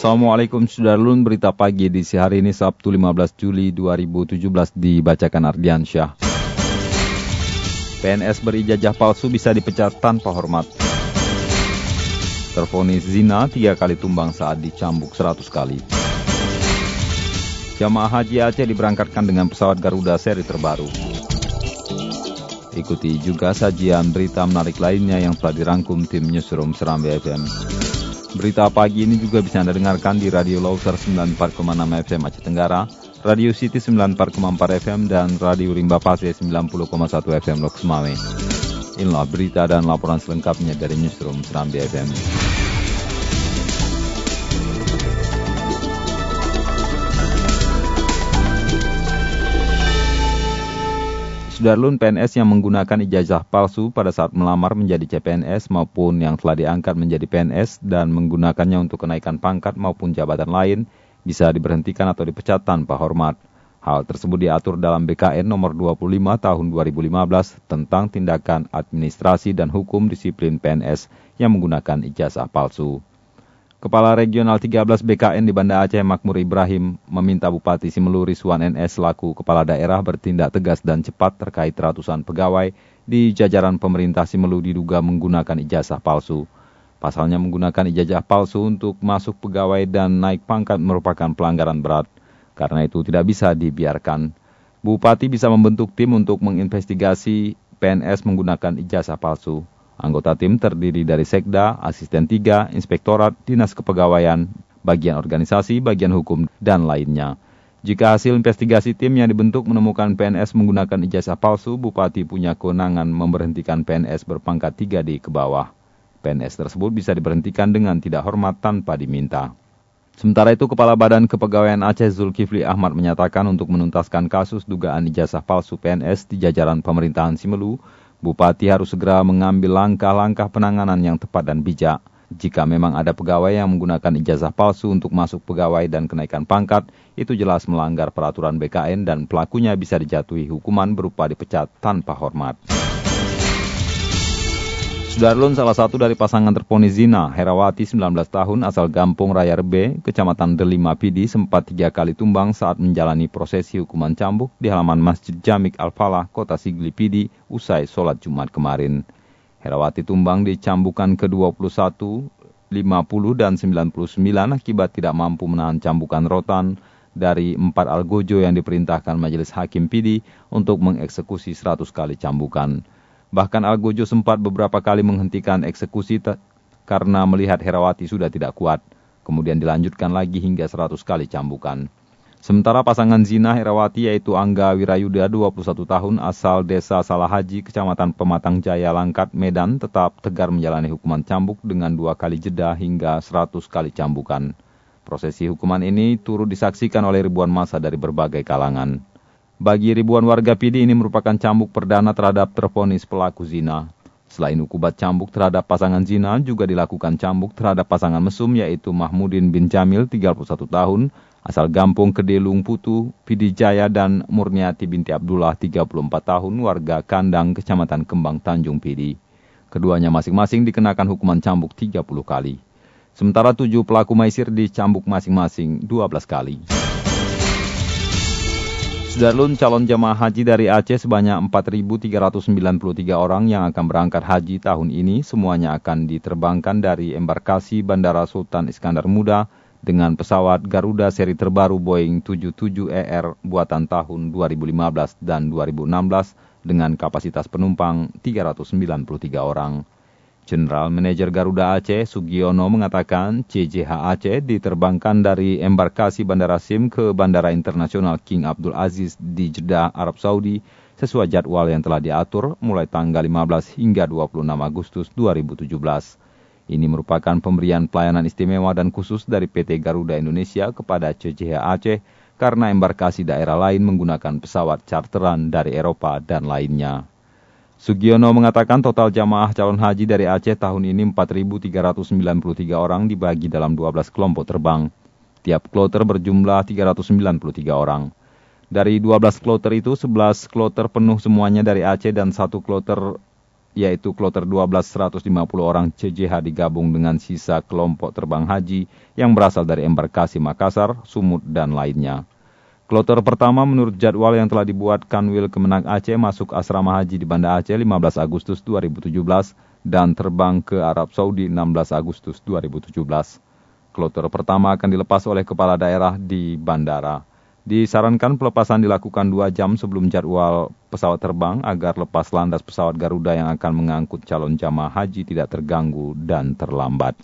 Assalamualaikum Sudarlun, berita pagi di si hari ini Sabtu 15 Juli 2017 dibacakan Ardian Syah. PNS berijajah palsu bisa dipecat tanpa hormat. Terfonis zina tiga kali tumbang saat dicambuk 100 kali. Jamaah Haji Aceh diberangkatkan dengan pesawat Garuda seri terbaru. Ikuti juga sajian berita menarik lainnya yang telah dirangkum tim Newsroom Seram BFM. Berita pagi ini juga bisa Anda dengarkan di Radio Lauser 94,6 FM Aceh Tenggara, Radio City 94,4 FM, dan Radio Rimba Pase 90,1 FM Lok Semawe. Inilah berita dan laporan selengkapnya dari Newsroom Serambi FM. Sudarlun PNS yang menggunakan ijazah palsu pada saat melamar menjadi CPNS maupun yang telah diangkat menjadi PNS dan menggunakannya untuk kenaikan pangkat maupun jabatan lain bisa diberhentikan atau dipecat tanpa hormat. Hal tersebut diatur dalam BKN nomor 25 tahun 2015 tentang tindakan administrasi dan hukum disiplin PNS yang menggunakan ijazah palsu. Kepala Regional 13 BKN di Banda Aceh Makmur Ibrahim meminta Bupati Simelu Rizwan NS selaku kepala daerah bertindak tegas dan cepat terkait ratusan pegawai di jajaran pemerintah Simelu diduga menggunakan ijazah palsu. Pasalnya menggunakan ijazah palsu untuk masuk pegawai dan naik pangkat merupakan pelanggaran berat. Karena itu tidak bisa dibiarkan. Bupati bisa membentuk tim untuk menginvestigasi PNS menggunakan ijazah palsu. Anggota tim terdiri dari Sekda, Asisten 3, Inspektorat, Dinas Kepegawaian, bagian organisasi, bagian hukum, dan lainnya. Jika hasil investigasi tim yang dibentuk menemukan PNS menggunakan ijazah palsu, Bupati punya kewenangan memberhentikan PNS berpangkat 3D ke bawah. PNS tersebut bisa diberhentikan dengan tidak hormat tanpa diminta. Sementara itu, Kepala Badan Kepegawaian Aceh Zulkifli Ahmad menyatakan untuk menuntaskan kasus dugaan ijazah palsu PNS di jajaran pemerintahan Simelu, Bupati harus segera mengambil langkah-langkah penanganan yang tepat dan bijak. Jika memang ada pegawai yang menggunakan ijazah palsu untuk masuk pegawai dan kenaikan pangkat, itu jelas melanggar peraturan BKN dan pelakunya bisa dijatuhi hukuman berupa dipecat tanpa hormat. Sudarlun salah satu dari pasangan terponis zina, Herawati 19 tahun asal Gampung Raya Rebe, Kecamatan Delima Pidi sempat tiga kali tumbang saat menjalani prosesi hukuman cambuk di halaman Masjid Jamik Al-Falah, Kota Sigli Pidi, usai sholat Jumat kemarin. Herawati tumbang dicambukan ke-21, 50 dan 99 akibat tidak mampu menahan cambukan rotan dari empat algojo yang diperintahkan Majelis Hakim Pidi untuk mengeksekusi 100 kali cambukan. Bahkan Algojo sempat beberapa kali menghentikan eksekusi karena melihat Herawati sudah tidak kuat. Kemudian dilanjutkan lagi hingga 100 kali cambukan. Sementara pasangan zina Herawati yaitu Angga Wirayuda 21 tahun asal desa Salahaji, kecamatan Pematang Jaya, Langkat, Medan tetap tegar menjalani hukuman cambuk dengan dua kali jeda hingga 100 kali cambukan. Prosesi hukuman ini turut disaksikan oleh ribuan masa dari berbagai kalangan. Bagi ribuan warga Pidi ini merupakan cambuk perdana terhadap terponis pelaku zina. Selain hukubat cambuk terhadap pasangan zina, juga dilakukan cambuk terhadap pasangan mesum yaitu Mahmudin bin Jamil, 31 tahun, asal Gampung Kedelung Putu, Pidi Jaya, dan Murniati binti Abdullah, 34 tahun, warga Kandang, Kecamatan Kembang Tanjung Pidi. Keduanya masing-masing dikenakan hukuman cambuk 30 kali. Sementara tujuh pelaku maisir dicambuk masing-masing 12 kali. Sudarlun calon jemaah haji dari Aceh sebanyak 4.393 orang yang akan berangkat haji tahun ini semuanya akan diterbangkan dari embarkasi Bandara Sultan Iskandar Muda dengan pesawat Garuda seri terbaru Boeing 77ER buatan tahun 2015 dan 2016 dengan kapasitas penumpang 393 orang. General Manager Garuda Aceh Sugiono mengatakan CJH Aceh diterbangkan dari embarkasi Bandara Sim ke Bandara Internasional King Abdul Aziz di Jeddah, Arab Saudi sesuai jadwal yang telah diatur mulai tanggal 15 hingga 26 Agustus 2017. Ini merupakan pemberian pelayanan istimewa dan khusus dari PT Garuda Indonesia kepada CCH Aceh karena embarkasi daerah lain menggunakan pesawat charteran dari Eropa dan lainnya. Sugiono mengatakan total jamaah calon haji dari Aceh tahun ini 4.393 orang dibagi dalam 12 kelompok terbang. Tiap kloter berjumlah 393 orang. Dari 12 kloter itu, 11 kloter penuh semuanya dari Aceh dan satu kloter yaitu kloter 12 150 orang CJH digabung dengan sisa kelompok terbang haji yang berasal dari embarkasi Makassar, Sumut, dan lainnya. Kloter pertama menurut jadwal yang telah dibuat Kanwil Kemenang Aceh masuk asrama haji di Banda Aceh 15 Agustus 2017 dan terbang ke Arab Saudi 16 Agustus 2017. Kloter pertama akan dilepas oleh kepala daerah di bandara. Disarankan pelepasan dilakukan dua jam sebelum jadwal pesawat terbang agar lepas landas pesawat Garuda yang akan mengangkut calon jamaah haji tidak terganggu dan terlambat.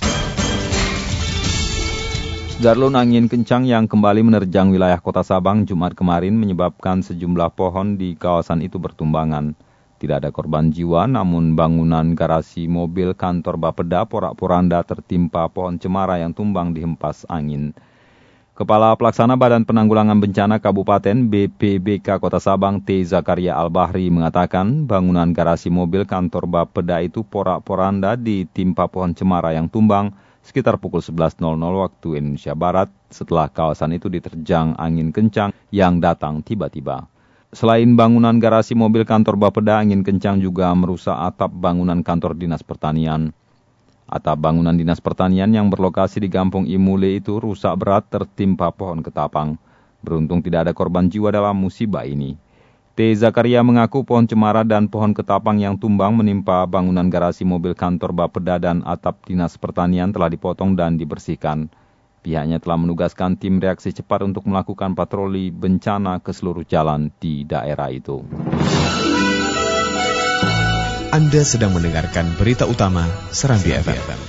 Darlun angin kencang yang kembali menerjang wilayah kota Sabang Jumat kemarin menyebabkan sejumlah pohon di kawasan itu bertumbangan. Tidak ada korban jiwa, namun bangunan garasi mobil kantor Bapeda porak-poranda tertimpa pohon cemara yang tumbang dihempas angin. Kepala Pelaksana Badan Penanggulangan Bencana Kabupaten BPBK Kota Sabang T. Zakaria Al-Bahri mengatakan bangunan garasi mobil kantor Bapeda itu porak-poranda ditimpa pohon cemara yang tumbang sekitar pukul 11.00 waktu Indonesia Barat setelah kawasan itu diterjang angin kencang yang datang tiba-tiba. Selain bangunan garasi mobil kantor Bapeda, angin kencang juga merusak atap bangunan kantor Dinas Pertanian. Atap bangunan dinas pertanian yang berlokasi di Kampung Imule itu rusak berat tertimpa pohon ketapang. Beruntung tidak ada korban jiwa dalam musibah ini. T. Zakaria mengaku pohon cemara dan pohon ketapang yang tumbang menimpa bangunan garasi mobil kantor Bapeda dan atap dinas pertanian telah dipotong dan dibersihkan. Pihaknya telah menugaskan tim reaksi cepat untuk melakukan patroli bencana ke seluruh jalan di daerah itu. Anda sedang mendengarkan berita utama Serambi FM.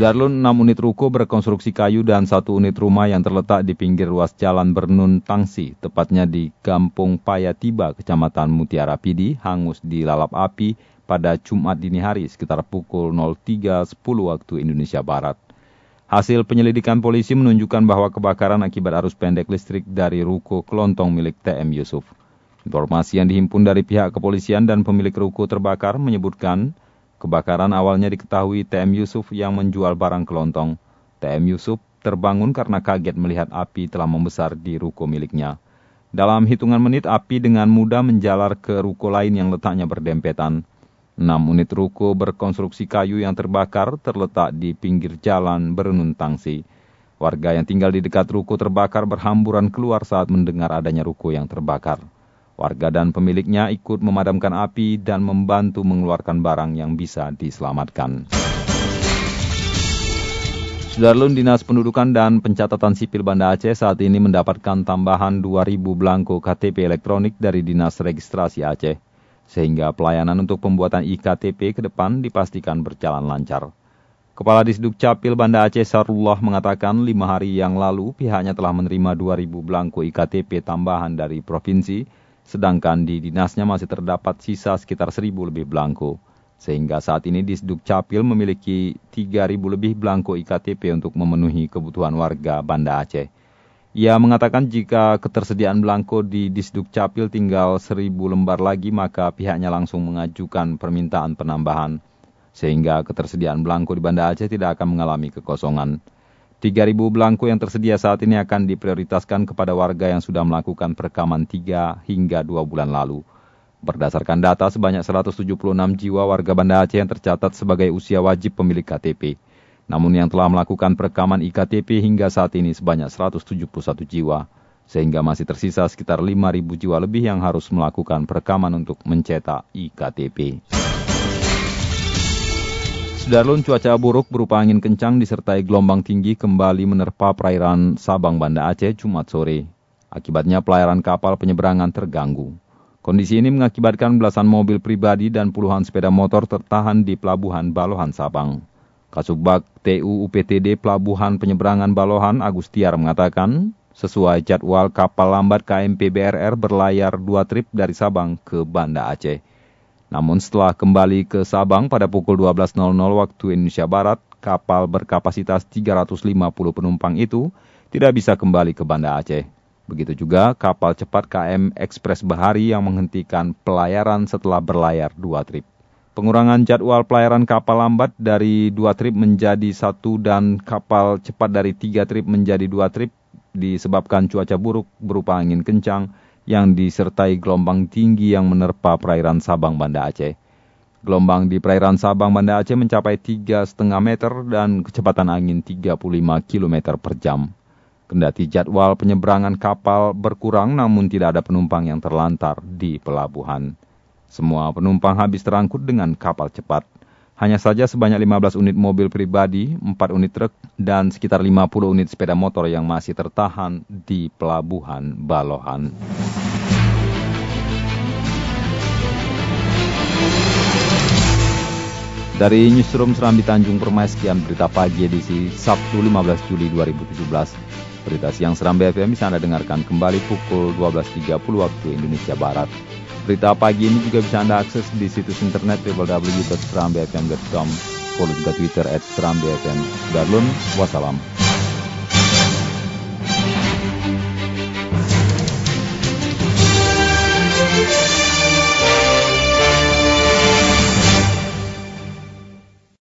Darlun 6 unit ruko berkonstruksi kayu dan satu unit rumah yang terletak di pinggir ruas jalan Bernun Tangsi, tepatnya di Kampung Payatiba, Kecamatan Mutiara Pidi, hangus di lalap api pada Jumat dini hari sekitar pukul 03.10 waktu Indonesia Barat. Hasil penyelidikan polisi menunjukkan bahwa kebakaran akibat arus pendek listrik dari ruko kelontong milik TM Yusuf. Informasi yang dihimpun dari pihak kepolisian dan pemilik ruko terbakar menyebutkan kebakaran awalnya diketahui TM Yusuf yang menjual barang kelontong. TM Yusuf terbangun karena kaget melihat api telah membesar di ruko miliknya. Dalam hitungan menit, api dengan mudah menjalar ke ruko lain yang letaknya berdempetan. Enam unit ruko berkonstruksi kayu yang terbakar terletak di pinggir jalan Berenun Tangsi. Warga yang tinggal di dekat ruko terbakar berhamburan keluar saat mendengar adanya ruko yang terbakar. Warga dan pemiliknya ikut memadamkan api dan membantu mengeluarkan barang yang bisa diselamatkan. Sudarlun Dinas Pendudukan dan Pencatatan Sipil Banda Aceh saat ini mendapatkan tambahan 2.000 belangko KTP elektronik dari Dinas Registrasi Aceh sehingga pelayanan untuk pembuatan IKTP ke depan dipastikan berjalan lancar. Kepala Disduk Capil Banda Aceh Sarullah mengatakan lima hari yang lalu pihaknya telah menerima 2.000 belangko IKTP tambahan dari provinsi, sedangkan di dinasnya masih terdapat sisa sekitar 1.000 lebih belangko. Sehingga saat ini Disduk Capil memiliki 3.000 lebih belangko IKTP untuk memenuhi kebutuhan warga Banda Aceh. Ia mengatakan jika ketersediaan belangko di Disduk Capil tinggal seribu lembar lagi, maka pihaknya langsung mengajukan permintaan penambahan. Sehingga ketersediaan belangko di Banda Aceh tidak akan mengalami kekosongan. 3.000 belangko yang tersedia saat ini akan diprioritaskan kepada warga yang sudah melakukan perekaman 3 hingga 2 bulan lalu. Berdasarkan data, sebanyak 176 jiwa warga Banda Aceh yang tercatat sebagai usia wajib pemilik KTP. Namun yang telah melakukan perekaman IKTP hingga saat ini sebanyak 171 jiwa, sehingga masih tersisa sekitar 5.000 jiwa lebih yang harus melakukan perekaman untuk mencetak IKTP. Sudarlun cuaca buruk berupa angin kencang disertai gelombang tinggi kembali menerpa perairan Sabang Banda Aceh Jumat sore. Akibatnya pelayaran kapal penyeberangan terganggu. Kondisi ini mengakibatkan belasan mobil pribadi dan puluhan sepeda motor tertahan di pelabuhan Balohan Sabang. Kasubag TU UPTD Pelabuhan Penyeberangan Balohan Agustiar mengatakan, Sesuai jadwal kapal lambat KMP BRR berlayar dua trip dari Sabang ke Banda Aceh. Namun setelah kembali ke Sabang pada pukul 12.00 waktu Indonesia Barat, kapal berkapasitas 350 penumpang itu tidak bisa kembali ke Banda Aceh. Begitu juga kapal cepat KM Express Bahari yang menghentikan pelayaran setelah berlayar dua trip. Pengurangan jadwal pelayaran kapal lambat dari dua trip menjadi satu dan kapal cepat dari tiga trip menjadi dua trip disebabkan cuaca buruk berupa angin kencang yang disertai gelombang tinggi yang menerpa perairan Sabang Banda Aceh. Gelombang di perairan Sabang Banda Aceh mencapai 3,5 meter dan kecepatan angin 35 km per jam. Kendati jadwal penyeberangan kapal berkurang namun tidak ada penumpang yang terlantar di pelabuhan. Semua penumpang habis terangkut dengan kapal cepat. Hanya saja sebanyak 15 unit mobil pribadi, 4 unit truk, dan sekitar 50 unit sepeda motor yang masih tertahan di pelabuhan Balohan. Dari Newsroom Serambi Tanjung Permai, sekian berita pagi edisi Sabtu 15 Juli 2017. Berita siang Serambi FM bisa Anda dengarkan kembali pukul 12.30 waktu Indonesia Barat. Berita pagi ini juga bisa Anda akses di situs internet www.serambifm.com. Follow juga Twitter at serambifm. Darlun, wassalam.